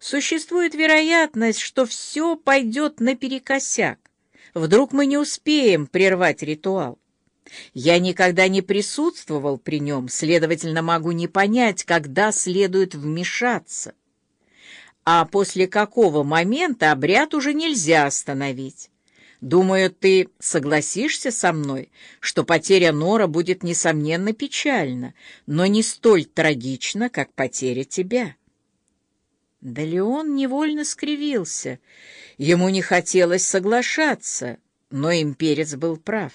Существует вероятность, что все пойдет наперекосяк. Вдруг мы не успеем прервать ритуал. Я никогда не присутствовал при нем, следовательно, могу не понять, когда следует вмешаться. А после какого момента обряд уже нельзя остановить. Думаю, ты согласишься со мной, что потеря Нора будет, несомненно, печальна, но не столь трагична, как потеря тебя. Да Леон невольно скривился. Ему не хотелось соглашаться, но имперец был прав.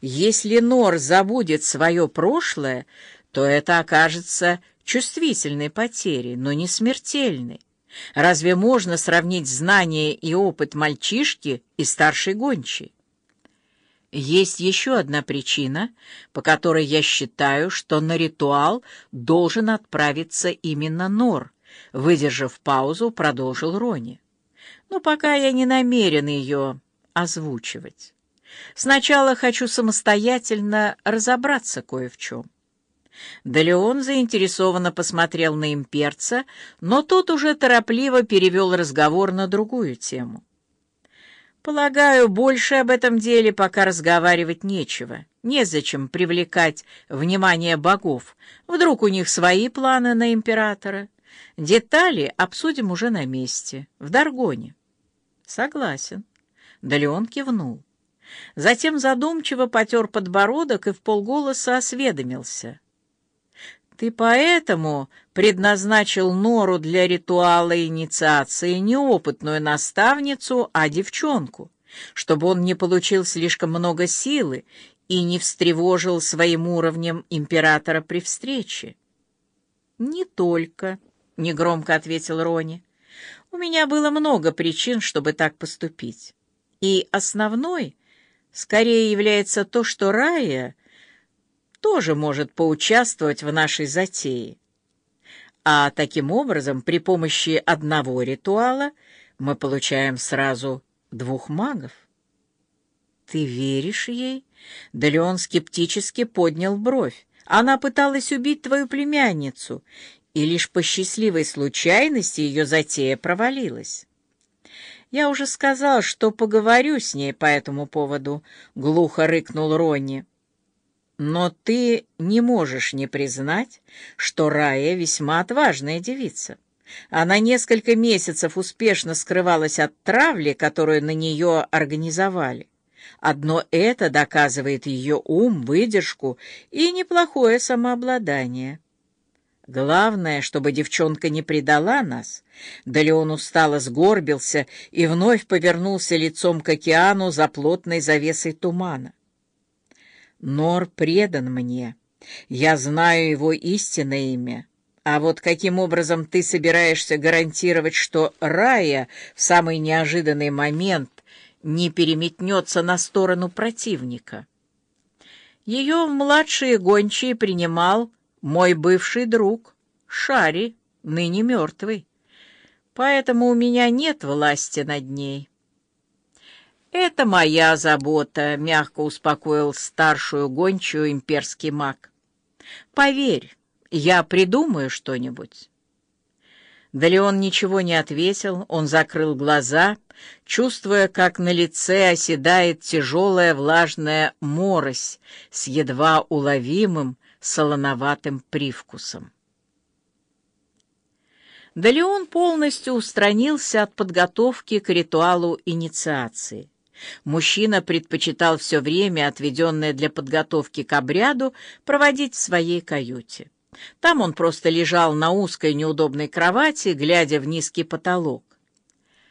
Если Нор забудет свое прошлое, то это окажется чувствительной потерей, но не смертельной. Разве можно сравнить знания и опыт мальчишки и старшей гончей? Есть еще одна причина, по которой я считаю, что на ритуал должен отправиться именно Нор. Выдержав паузу, продолжил Рони. Но пока я не намерен ее озвучивать. Сначала хочу самостоятельно разобраться кое в чем. Да Леон заинтересованно посмотрел на имперца, но тот уже торопливо перевел разговор на другую тему. «Полагаю, больше об этом деле пока разговаривать нечего. Незачем привлекать внимание богов. Вдруг у них свои планы на императора. Детали обсудим уже на месте, в Даргоне». «Согласен». Да Леон кивнул. Затем задумчиво потер подбородок и вполголоса осведомился — ты поэтому предназначил Нору для ритуала инициации неопытную наставницу, а девчонку, чтобы он не получил слишком много силы и не встревожил своим уровнем императора при встрече. «Не только», — негромко ответил Рони. «У меня было много причин, чтобы так поступить. И основной скорее является то, что Рая тоже может поучаствовать в нашей затее. А таким образом, при помощи одного ритуала мы получаем сразу двух магов. «Ты веришь ей?» Да Леон скептически поднял бровь. «Она пыталась убить твою племянницу, и лишь по счастливой случайности ее затея провалилась». «Я уже сказал, что поговорю с ней по этому поводу», — глухо рыкнул Ронни. Но ты не можешь не признать, что Рая весьма отважная девица. Она несколько месяцев успешно скрывалась от травли, которую на нее организовали. Одно это доказывает ее ум, выдержку и неплохое самообладание. Главное, чтобы девчонка не предала нас. Да Леон устало сгорбился и вновь повернулся лицом к океану за плотной завесой тумана. Нор предан мне. Я знаю его истинное имя. А вот каким образом ты собираешься гарантировать, что Рая в самый неожиданный момент не переметнется на сторону противника? Ее младшие гончие принимал мой бывший друг, Шари, ныне мертвый. Поэтому у меня нет власти над ней. «Это моя забота», — мягко успокоил старшую гончую имперский маг. «Поверь, я придумаю что-нибудь». Да Леон ничего не ответил, он закрыл глаза, чувствуя, как на лице оседает тяжелая влажная морось с едва уловимым солоноватым привкусом. Да Леон полностью устранился от подготовки к ритуалу инициации. Мужчина предпочитал все время, отведенное для подготовки к обряду, проводить в своей каюте. Там он просто лежал на узкой неудобной кровати, глядя в низкий потолок.